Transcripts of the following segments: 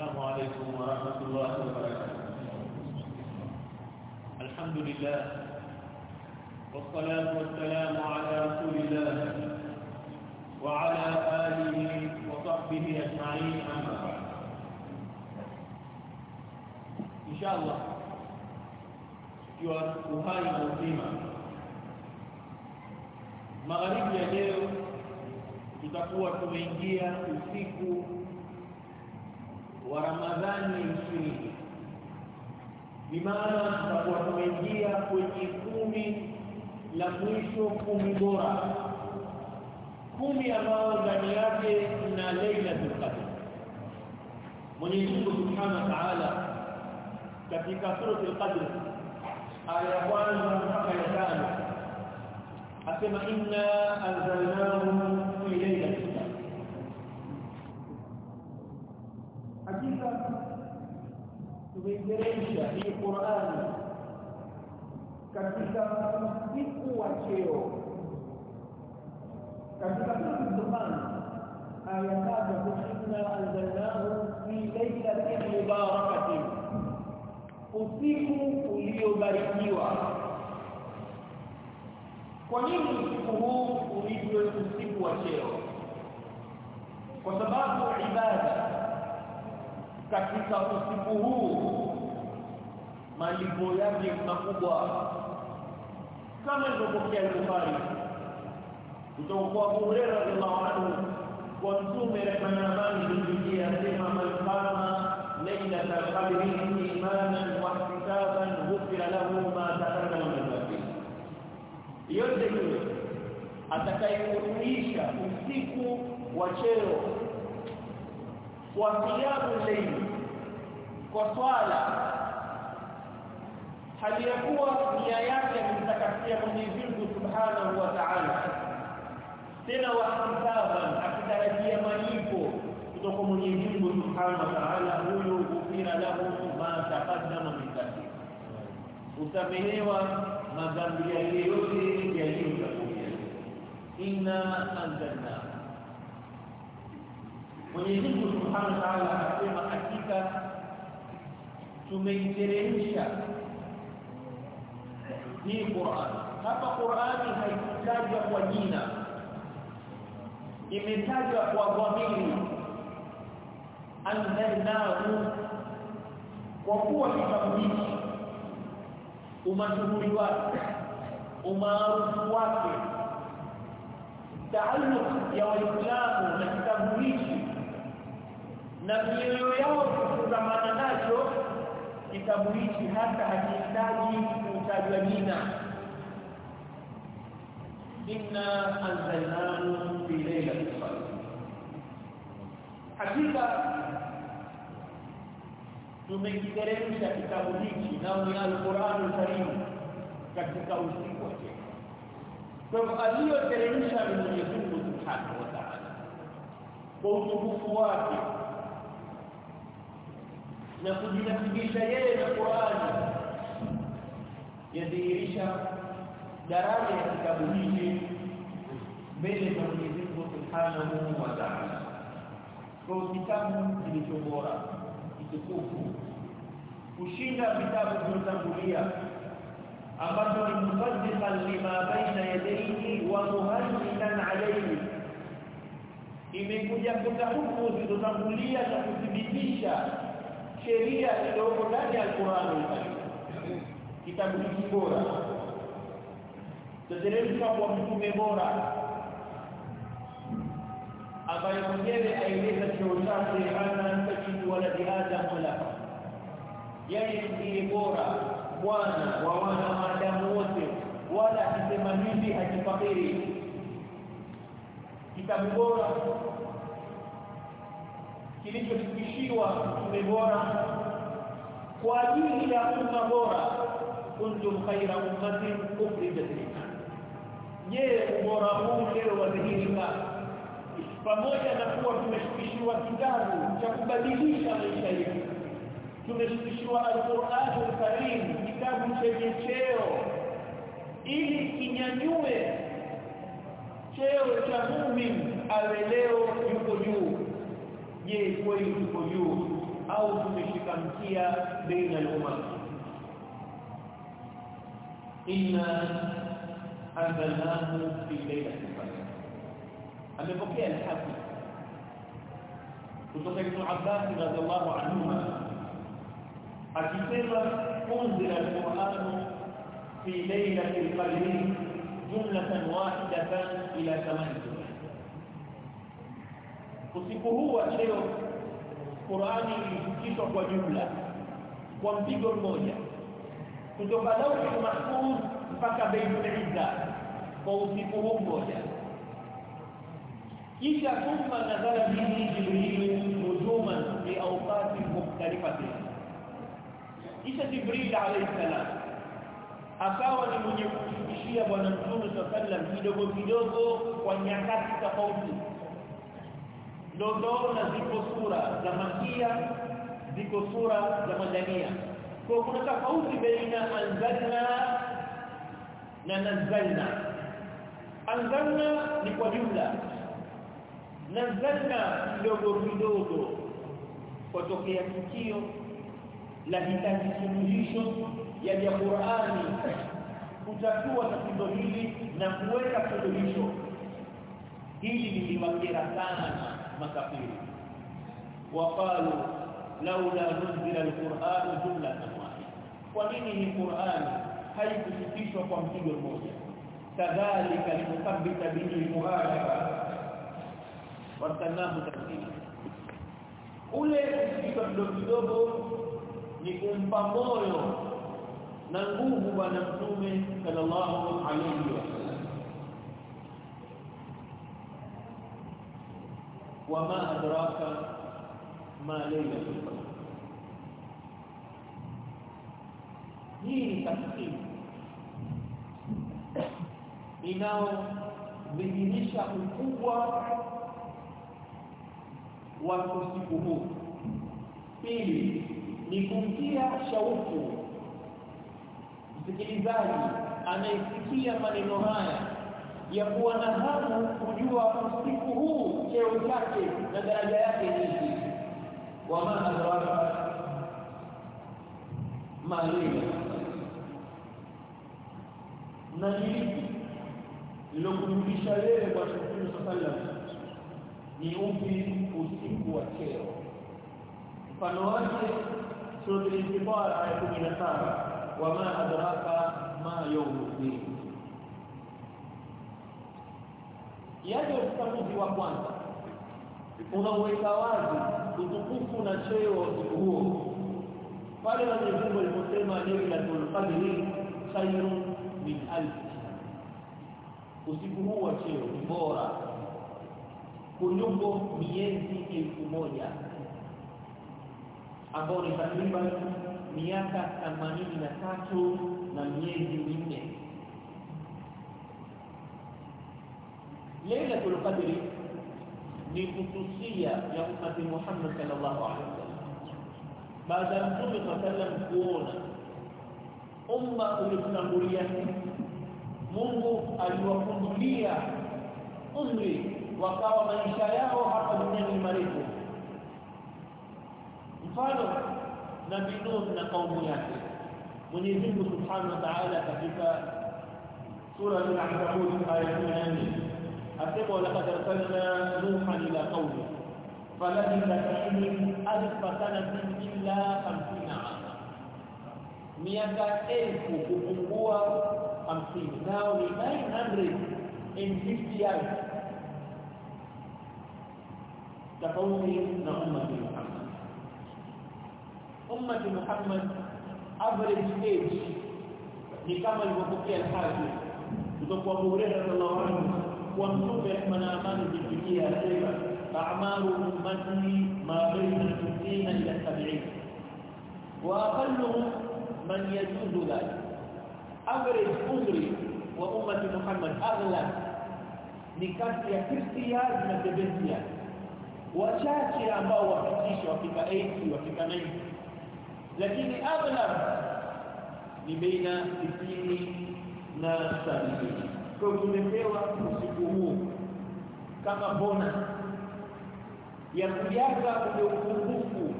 السلام عليكم ورحمة الله وبركاته. الحمد لله والصلاة والسلام على رسول الله وعلى آله وصحبه أجمعين أما بعد. إن شاء الله ikiwa uhai na uzima magharibi ya leo tutakuwa tumeingia wa Ramadhani ishirini bimaana tutakuwa tumeingia kwenye kumi la mwisho kumi bora. Kumi ambao ndani yake na Lailatul Qadr. Mwenyezi Mungu Subhanahu wa Ta'ala katika suratul Qadr aya ya kwanza mpaka ya tano asema inna anzalnahu fi lailatul qadr hakika tumeigeresha hii Qur'ani katika usiku wa cheo. Katika Qur'an aya tatu inna anzalnahu fi lailatin mubarakatin. Usiku uliobarikiwa. Kwa nini usiku huu uitwe usiku wa cheo? Kwa sababu ibada katika usiku huu malipo yake makubwa. Kama ilivyopokea Bukhari kutoka kwa Abu Hurairah radhiallahu anhu kwa mtume rehema na amani zilijia sema malfama qama lailatal imanan wa ihtisaban ghufira lahu ma taqaddama min dhanbi. Yote yule atakayekuisha usiku wa cheo kwa kiamu layl kwa swala. Hali ya kuwa nia yake kumtakasia Mwenyezi Mungu Subhanahu wa Ta'ala. Tena wahtisaban akitarajia malipo kutoka Mwenyezi Mungu Subhanahu wa Ta'ala huyo ufira lahu ma taqaddama min dhambi utamehewa madhambi yake yote yaliyotangulia inna anzalna Mwenyezi Mungu Subhanahu wa Ta'ala anasema hakika tumeiteremsha hii Qur'an. Hapa Qur'ani haikutajwa kwa jina imetajwa kwa dhamiri. Anzalnahu kwa kuwa kitabu hiki umashuhuri wake umaarufu wake taalluq ya waislamu na kitabu hiki na mioyo yao kufungamana nacho kitabu hiki hata hakihitaji kutajwa jina inna anzalnahu fi lailatul qadr hakika tumekiteremsha kitabu hiki nao ni al-Qur'an al-Karim katika usiku wa kesho kwa hivyo aliyoteremsha ni Mwenyezi Mungu Subhanahu wa Ta'ala kwa utukufu wake na kujinasibisha yeye na Qur'ani. Yadhihirisha daraja ya kitabu hiki mbele za Mwenyezi Mungu Subhanahu wa Ta'ala. Kwa kitabu kilicho bora kitukufu kushinda vitabu vilivyotangulia ambacho ni musaddiqan lima baina yadayhi wa muhaiminan alayhi imekuja kutahuku zilizotangulia na kuthibitisha sheria iliyoko ndani ya Qur'an al-Karim kitabu hiki bora tuteremka kwa mtume bora ambaye mwenyewe aeleza cheo chake ana tajidu waladi adam wala yeye ndiye bora bwana wa wana maadamu wote wala akisema hivi hajifakiri kitabu bora kilichofikishiwa mtume bora kwa ajili ya umma bora. Kuntum khaira ummatin ukhrijat lin-nas je ubora huu leo wadhihirika? Pamoja na kuwa tumeshukishiwa kitabu cha kubadilisha maisha yetu tumeshukishiwa al-Qur'an al-Karim kitabu chenye cheo ili kinyanyue cheo cha mumin awe leo yuko juu je kweli yuko juu taskia baina al-umam inna anzalnahu fi laylatil qadr amepokea al-hafiz kutoka Ibn Abbas radhiallahu anhu akisema unzila al-Qur'an fi laylatil qadr jumlatan wahidatan ila thamani usiku huu wa leo Qur'ani ilifikishwa kwa jumla kwa mpigo mmoja. Kutoka lauhi mahfuz mpaka baitul izza kwa usiku huu mmoja. Kisha thumma nazala bihi jibril nujuman fi awqatin mukhtalifatin kisha jibril alayhi salam akawa ni mwenye kumshukishia bwana mtume sallam kidogo kidogo kwa nyakati tofauti ndogo na ziko sura za makia ziko sura za madania kwa kuna tofauti baina anzalna na nazalna. Anzalna ni kwa jumla. Nazalna kidogo kidogo kutokea tukio la hitaji suluhisho ya ya Qur'ani kutatua tatizo hili na kuweka suluhisho. Hili liliwakera sana makafiri. Waqalu laula nuzila alquran jumlatan wahida. Kwa nini hii Qur'an haikufikishwa kwa mpigo mmoja? Kadhalika likuthabita bihi almuhajara wasanahu tafsiri ule kitu kidogo kidogo ni kumpa moyo na nguvu bwana mtume sallallahu alayhi wasallam wama adraka ma laylatul qadr hii ni tafsiri. Inao bidhinisha ukubwa wa usiku huu. Pili ni kumtia shauku msikilizaji anayesikia maneno haya ya kuwa na hamu kujua usiku huu cheo chake na daraja yake ni wama adraka malima na nini lilokurudisha wewe kwa Mtume sallallahu ni upi usiku wa cheo? Mfano wake sura al-intifar aya 17 wama adraka ma yawmuddin yaje ufafanuzi wa kwanza. Unaweka wazi utukufu na cheo huo. Pale Mwenyezi Mungu aliposema lailatul qadri khairun min alf. Usiku huu wa cheo ni bora kuliko miezi elfu moja ambao ni takriban miaka themanini na tatu na miezi minne ليلة القدر لخصوصية خصوصية يومة محمد صلى الله عليه وسلم. بعد أن تلقى سلم كون أمة الإسلامية منذ أن يكون لي أمري وقال من شاياه حتى من المريك مفعله نبي نوح نقوم ياتي. من يزيد سبحانه وتعالى كتفا سورة العنكبوت آية 8 asema laqad arsalna nuhan ila qaumi falabitha fihim alf sanatin illa 50 ama miaka elfu kupungua 50 nao ni 950 years. tofauti na ummati Muhammad ummati Muhammad average age. Ni kama ilivyopokea al-Haji kutoka kwa Abu Hurairah radhiallahu anhu kwa mtume rehma na amani zifikia asema a'maru ummati ma baina 60 ila 70 wa aqalluhum man yajuzu dhalik average umri wa ummati Muhammad aghlab ni kati ya 50 years na 70 years wachache ambao wafikisha wafika 80 wafika 90 lakini aghlab ni baina 60 na 70 kwa tumepewa usiku huu kama bona ya kujaza ule upungufu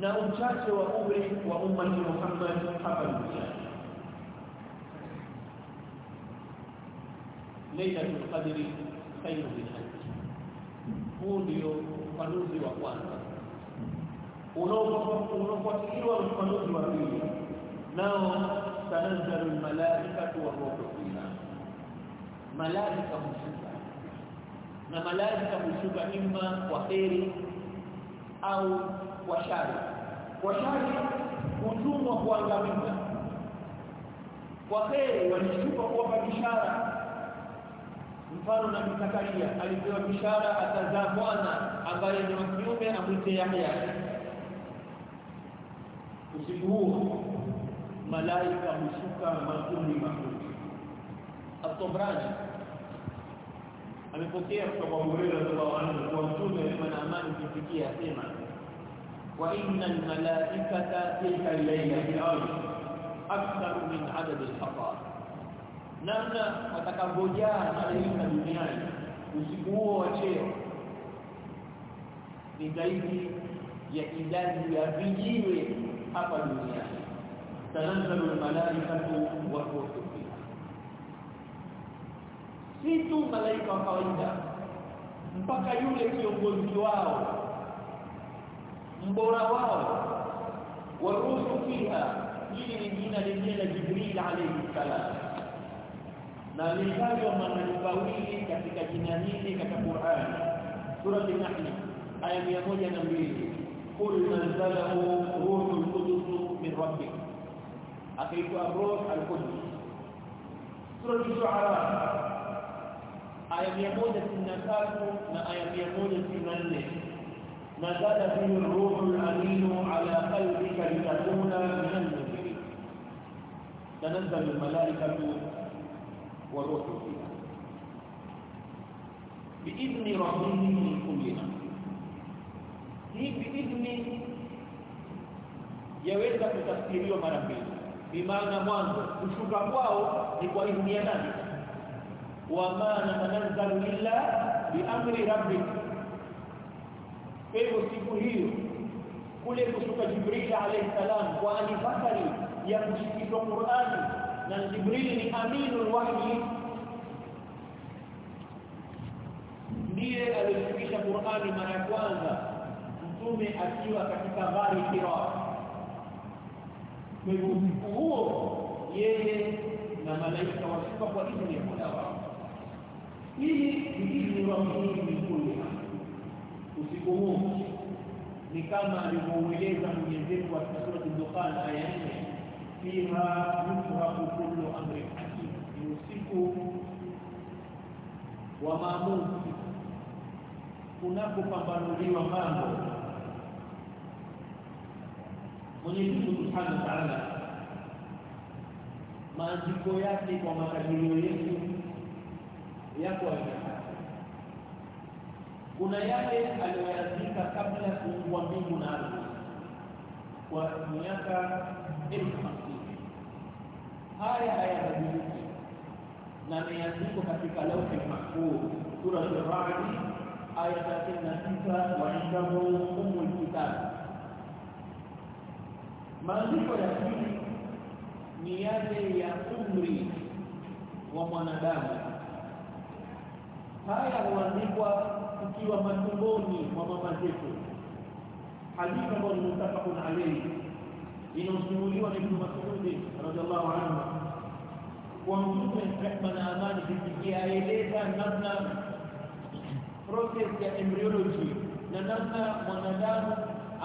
na uchache wa umri wa umma Muhammad hapa duniani. Lailatul Qadri khairu min alf huu ndio ufanuzi wa kwanza. Unaofuatiliwa na ufanuzi wa pili. Nao tanazzalu almalaikatu wa ruhu fiha malaika hushuka na malaika hushuka imma kwa kheri au kwa shari. Kwa shari hutumwa kuangamiza kwa kheri walishuka kuwapa bishara. Mfano na Zakaria alipewa bishara atazaa mwana ambaye ni wa kiume amwite Yahya. Usiku huo malaika hushuka makundi makundi At-Tabrani amepokea kutoka kwa Hurairah radhiallahu anhu kwa mtume na amani kufikia asema wa innal malaikata tilka al-layla bil akthar min adad al-hatar namna watakavojaa malaika duniani usiku huo wa cheo ni zaidi ya idadi ya vijiwe hapa duniani tanazzalu almalaikatu wa ruhu si tu malaika wa mpaka yule kiongozi wao mbora wao wa fiha hili ni jina lingine la Jibril alayhi salam. Na litajwa malaika wawili katika jina hili katika Qur'an. Sura an-Nahl aya 102 qul nazalahu ruhul qudus min rabbik akaitwa ruh al-qudus sura al-shu'ara aya 163 na aya 164 nazala fihi ruhul amin ala qalbika litakuna min al-munzirin tanazzalu al-malaikatu وروح فيها بإذن ربهم من كل أمر hii biidhni yaweza kutafsiriwa mara mbili bimaana mwanzo kushuka kwao ni kwa idhini ya nani? Wa ma tanzalu illa biamri rabbik. Rabbi hivyo siku hiyo kule kushuka jibril alayhi salam kwa anifakari ya kushikishwa qurani na Jibril ni aminul wahyi. Ndiye alishikisha Qur'ani mara ya kwanza mtume akiwa katika ghari Hira usiku huo yeye na malaika wasifa kwa idhini ya Mola wao. Hili ni idhini mkuu. usiku huo ni kama alivyoueleza Mwenyezi Mungu katika sura Al-Dukhan aya 4 fiha yufraku kullu amrin hakim. Ni usiku wa maamuzi. Kunapopambanuliwa mambo Mwenyezi Mungu Subhanahu wa Ta'ala maandiko yake kwa makadirio yetu yako yamekaa kuna yale aliyoyazika kabla kuumbwa mbingu na ardhi kwa miaka elfu hamsini. Haya hayabadiliki na yameandikwa katika lauhi mahfuz sura al-ra'd aya 39 wa indahu umul kitab maandiko ya pili ni yale ya umri wa mwanadamu. Haya huandikwa tukiwa matumboni mwa mama zetu. Hadithi ambayo mutafaqun alayhi inasimuliwa na Ibn Mas'ud radhiallahu anhu kwa mtume rehma na amani zikikia aeleza namna process ya embryology na namna mwanadamu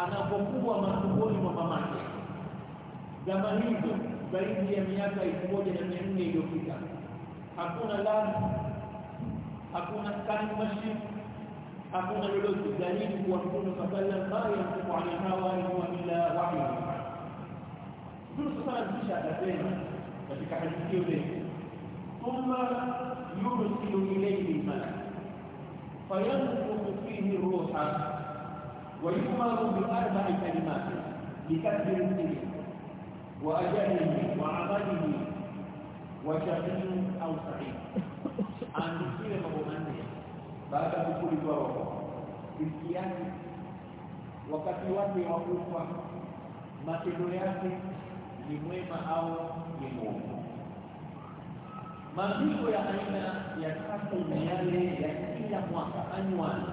anapokuwa matumboni mwa mamake zama hizo zaidi ya miaka elfu moja na mia nne iliyopita hakuna lab hakuna scanning machine hakuna lolote dalili kuwa mtume sallallahu ma yantiqu anil hawa huwa illa wahyu. Mtume sallallahu kisha akasema katika hadithi hiyo thumma yursilu ilayhi malak fayanfukhu fihi ruha wa yumaru bi arba'i kalimat bikadri وعمله وشقي او سعيد ان mambo manne. Baada ya ما roho yake wakati wake wa kufa matendo yake ni mwema au ni mwovu. Malipo ya aina ya tatu ni yale ya kila mwaka anwani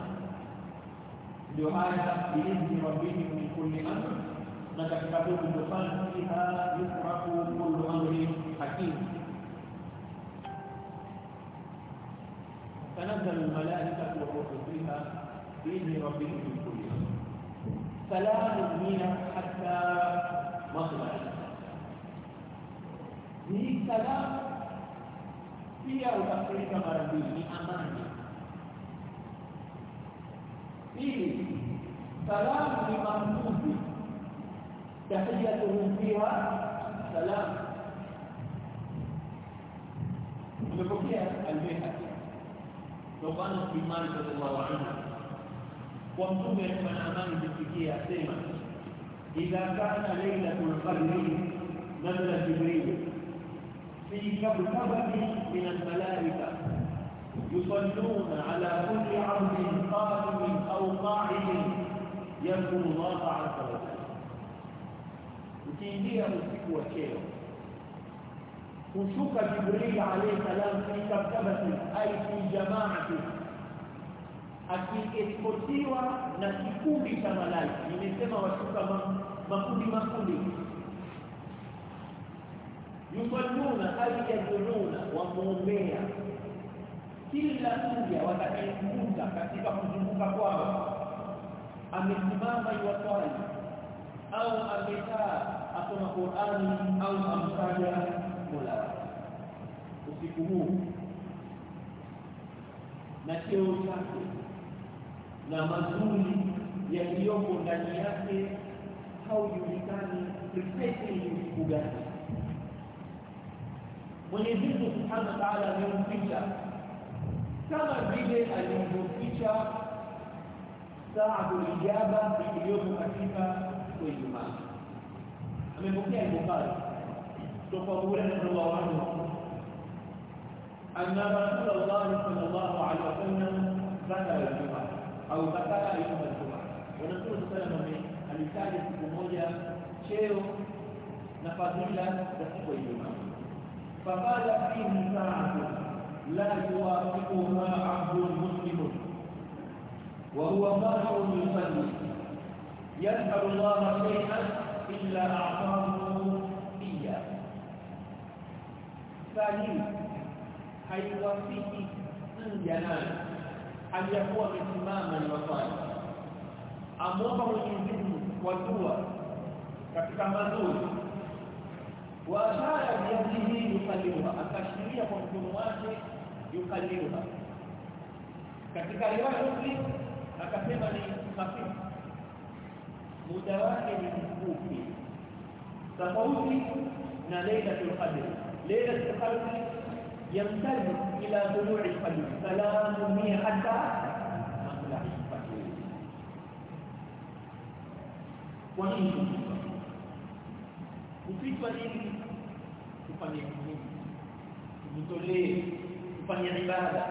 ndio haya biidhni rabbihim min kulli amr نكتبه بالفن فيها يفرق كل أمر حكيم تنزل الملائكة والروح فيها بإذن ربهم من كل فلا نؤمن حتى مطلع ni salama pia utafurika mara mbili ni amani pili salamu ni tahiyatuhum fiha salam umepokea al-Bayhaqi Tobana Imani radhiallahu anhu kwa mtume alikuwa na amani zifikia asema idha kana lailatul qadri nazala jibril fi kabkabati min almalaika yusalluna ala kulli 'abdin qa'imin aw qa'idin yadhkuru Allah 'azza wa jalla ukiingia usiku wa cheo. Kushuka jibril alayhi salam fi kabkabati ay fi jama'ati akiespotiwa na kikundi cha malaika nimesema washuka makundi makundi. Yusalluna ay yadununa wa muombea kila mja watakayekumbuka katika kuzunguka kwao amesimama iwaswali au amekaa asoma Qur'ani au amtaja Mola. Usiku huu na cheo chake na mazuri yaliyoko ndani yake haujulikani precisely ni gani. Mwenyezi Mungu Subhanahu wa Ta'ala amemficha kama vile alivyoficha saatul ijaba iliyopo katika Ijumaa amepokea Bukhari kutoka Hurairah radhiallahu anhu anna Rasulullah sallallahu alaihi wasallam zakara Ijumaa au zakara Ijumaa wa Rasul sallallahu alaihi alitaja siku moja cheo na fadhila za siku ya Ijumaa faqala fihi sa'atu la yuwafiquha 'abdun muslimun وهو قائم يصلي يسأل الله شيئا إلا أعطاه إياه ثاني haiwafiki mja naye aliyakuwa amesimama ni waswali amwomba Mwenyezi Mungu kwa dua katika mazuri wa ashara biyadihi yukallimuha akashiria kwa mkono wake yukallimuha katika riwaya Muslim akasema ni hafifu متواهد الكوفي تفوتي من ليلة القدر. ليلة القدر يمتد إلى طلوع الفجر فلا نميه حتى مطلع الفجر ومن كفيت ولين كفاني كفيت متولي. كفاني عبادة.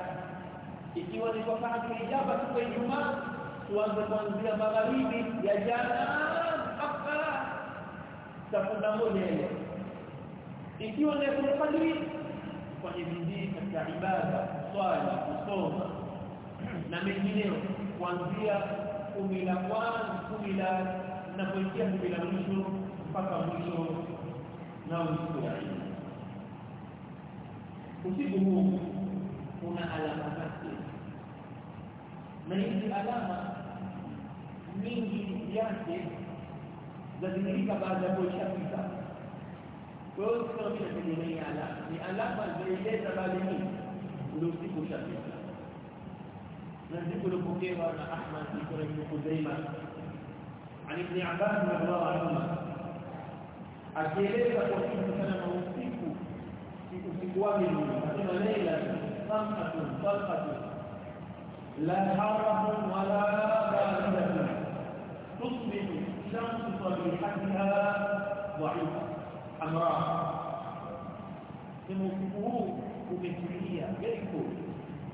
إتي وزي وفاك إجابة كفاني جمال tuanze kuanzia magharibi ya jana mpaka saa moja ile ikiwa ni kadri kufanya bidii katika ibada swali kusoma na mengineo kuanzia kumi la kwanza kumi la napoingia kumi la mwisho mpaka mwisho na usiku ya usiku huu kuna alama zake. Na hizi alama mingi yake zadhihirika baada ya kuishapita kwa hiyo sio bila tegemea alama ni alama zilieleza baada ya ndio usiku ushapita na ndipo lipokewa na Ahmad ibn Khuzaima عن ابن عباس رضي الله عنهما akieleza kwa kitu sana na usiku usiku wake ni anasema leila samatu salqatu la haramun wala baridatun shamsu sabihatiha dha'ifa amra usiku huu umetulia cool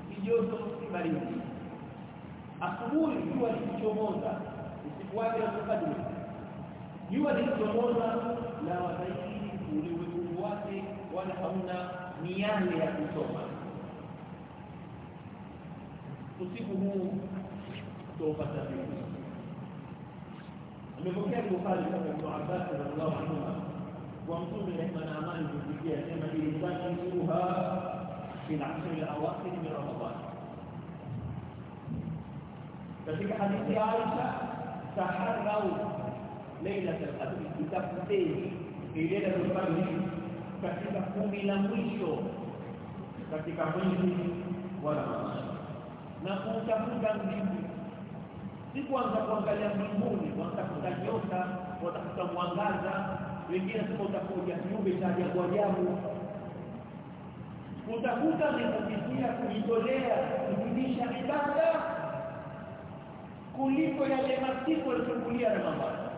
si joto si baridi asubuhi jua likichomoza usiku wake wa kadri jua likichomoza la wazaidi ulimwengu wake wala hauna miale ya kusoma usiku huu utapata vipi من مكان مخالفة ابن عباس رضي الله عنهما وانظر لمن أعمال الجزئية كما يباشروها في العشر الأواخر من رمضان ففي حديث عائشة تحروا ليلة القدر تفسير في ليلة القدر katika kumi la mwisho katika mwezi wa Ramadhani na kutafuta mjini si kuanza kuangalia mbinguni kutafuta nyota kutafuta mwangaza wengine sema utakuja kiumbe cha ajabu ajabu. Utakuta ni kupitia kujitolea kuzidisha ibada kuliko yale masiku na Ramadhani.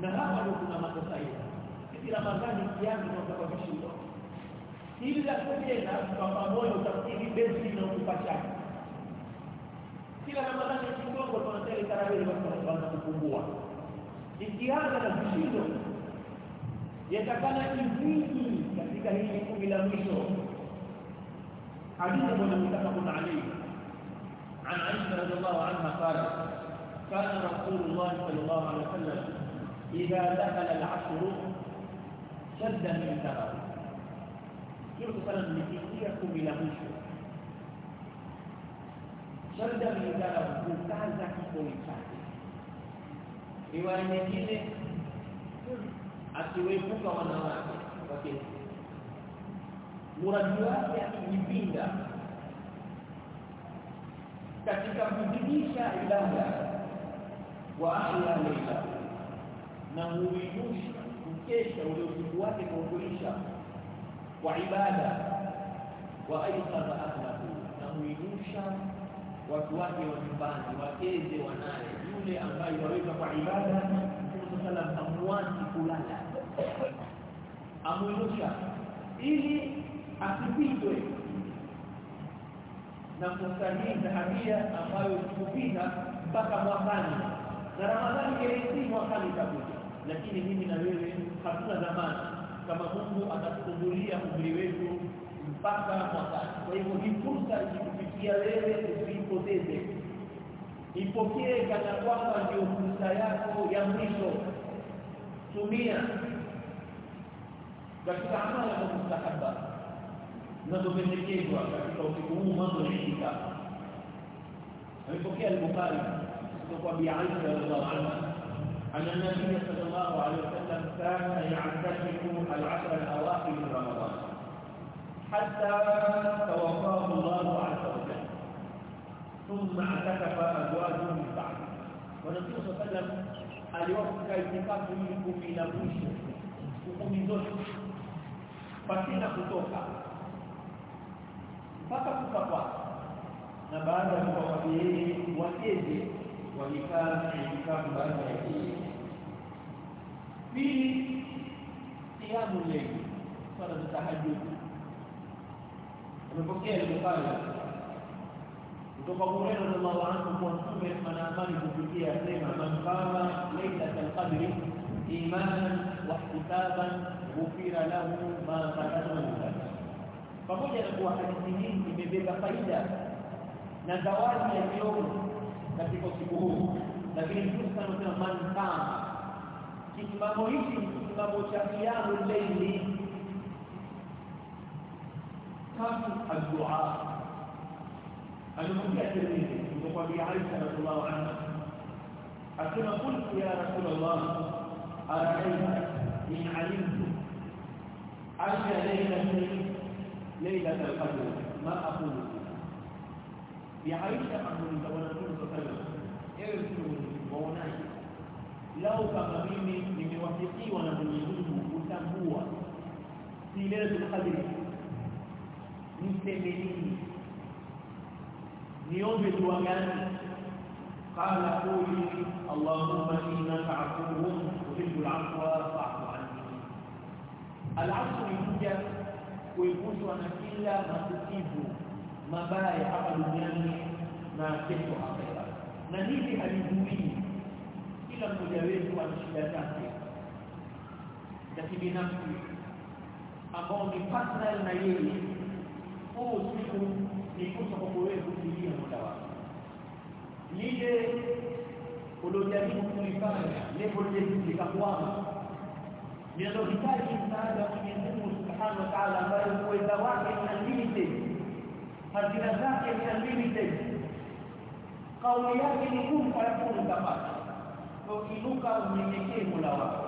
Na hapa ndio kuna makosa hiyo sisi Ramadhani kiasi sababu vishindo Ili la kujenga kwa pamoja utafikiri besi na kupachana kila Ramadhani kidogo tunataka tarawih kwanza kupungua ikianza na vishindo yatakana kizidi katika hili kumi la mwisho hadithi ambayo mtafaqun alayhi عن عائشة رضي الله عنها قالت كان رسول الله صلى الله عليه وسلم إذا دخل العشر شد من ثغر يقول صلى الله عليه إلى مشو شد sharda mlingana kukaza kiboi chake. Riwaya nyingine akiwepuka wanawake wake muradi wake akijipinda katika kudhinisha ibada wa ahla leila na huinusha mkesha ule usiku wake kuukulisha wa ibada wa aidha ahlahu na huinusha watu wake wa nyumbani wakeze wanaye. Yule ambaye waweza kwa ibada Mtume sallam amuwazi kulala. Amuinusha ili asipitwe na kusahihi dhahabia ambayo kupita mpaka mwakani. Na Ramadhani kelesi mwakani itakuja lakini mimi na wewe hatuna zamani. Kama Mungu atatufungulia umri wetu mpaka mwakani. Kwa hivyo hii fursa ikikufikia wewe usipoteze ipokee kana kwamba ndio fursa yako ya mwisho tumia katika amali ya mustahaba zinazopendekezwa katika usiku huu mambo ya itikafu amepokea al-Bukhari kutoka Bi Aisha radhiallahu anha أن النبي صلى الله عليه وسلم كان يعتكف العشر الأواخر من رمضان حتى توفاه الله عز وجل thumma atakafa azwajuhu min ba'd. Wanabii sallallahu aliwapa itikafu ili kumilawisha hukumi zote. Pasina kutoka. Mpaka kufa na baada ya kumwambia yeye wacheze walikaa itikafu baada ya hii pili siamu leo. Swala za tahajjud. Ile kutoka Hurairah radhiallahu kwa mtume ana amani kupitia sema man qama laylatal qadri imanan wa ihtisaban ghufira lahu ma qadama min pamoja na kuwa hadithi hii imebeba faida na zawadi ya kiroho katika usiku huu lakini mtume anasema man qama kisimamo hiki kisimamo cha kiamu leili kama addu'a alimwambia Tirmidhi kutoka Bi Aisha radhiallahu anha akasema qultu ya Rasulullah ara'aita in alimtu ayya laylatin laylat al-qadr ma aqulu Bi Aisha amuliza wa Rasul sallallahu ewe mtume waonaje lau kama mimi nimewafikiwa na Mwenyezi Mungu kutambua si lailatul qadr niseme nini niombe dua gani qala quli allahumma innaka afuwun tuhibbul afwa fa'fu anni al-afwu ni kuepushwa na kila masikivu mabaya hapa duniani na kesho akhera na hivi halizuii kila mmoja wetu ana shida zake za kibinafsi ambao ni personal na yeye huu siku ni fursa kwa wewe kufikia muda wako. Lile uliojaribu kulifanya lengo lile likakwama linalohitaji msaada wa Mwenyezi Mungu Subhanahu wa Ta'ala ambaye uweza wake ni limited hazina zake ni limited kauli yake ni kun fayakun kapata kwa inuka unyenyekee Mola wako.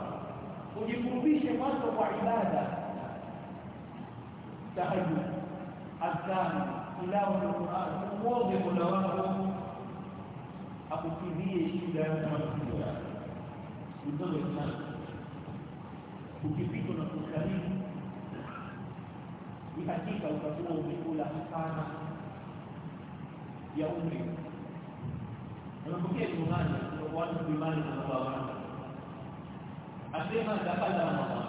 Ujikurubishe mwanzo kwa ibada. Tahajjud. Adhan تلاوة القرآن واضح لواه akukimbie shida kama kila mdogo sana ukipitwa na kukariri ni hakika utakuwa umekula hapana ya umri unapokea imani watu kuimani na baba asema dakala ramadhan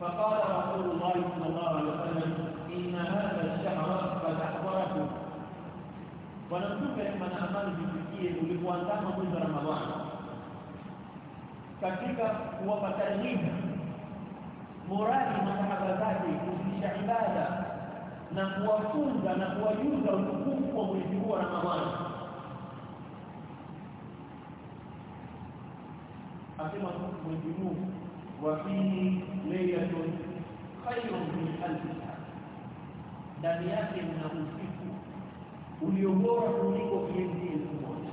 فقال رسول الله صلى الله عليه وسلم inna hadha ash-shahra qad ahwarahu bwana mtume ana amani zifikie ulipoandama mwezi wa ramadhani. Katika kuwapa tarhiba muradi masahaba zake kuzidisha ibada na kuwafunza na kuwajuza utukufu wa mwezi huu wa ramadhani. Asema mwezi huu wa fihi laylatun khayrun min alf ndani yake mna usiku ulio bora kuliko miezi elfu moja.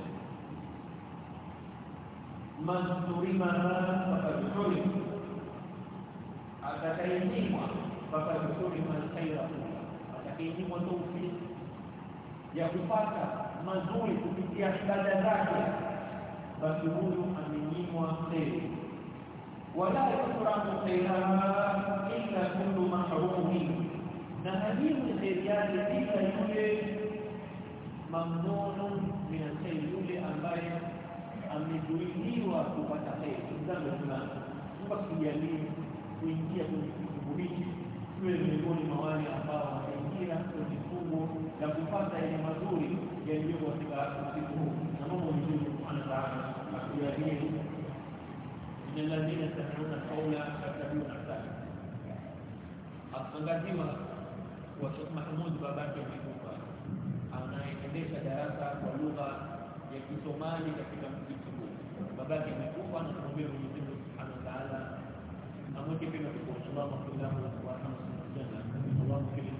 Man turimaha faqad turim atakayenyimwa faqad turima alkhaira atakayenyimwa tawfiq ya kupata mazuri kupitia ibada zake basi huyu amenyimwa kheri wala yusrafu khairaha illa kullu mahrumin na hadimu kheri yake ila yule mamnunun min alkhair yule ambaye amezuiliwa kupata heri mzangu fulani Mungu akijalie kuingia kwenye kifungu hiki tuwe miongoni mwa wale ambao wanaingia kwenye fungu la kupata yale mazuri yaliyo katika usiku huu na Mungu mzuri subhanahu wa ta'ala akujalie من الذين يستمعون القول فيتبعون احسنه Angaziwa wa Sheikh Mahmud babake amekufa. Anaendesha darasa kwa lugha ya Kisomali katika mji mkuu. Babake amekufa na Mwenyezi Mungu Subhanahu wa Ta'ala amweke pema kwa usalama kwa rahmu wa rahmu Allahumma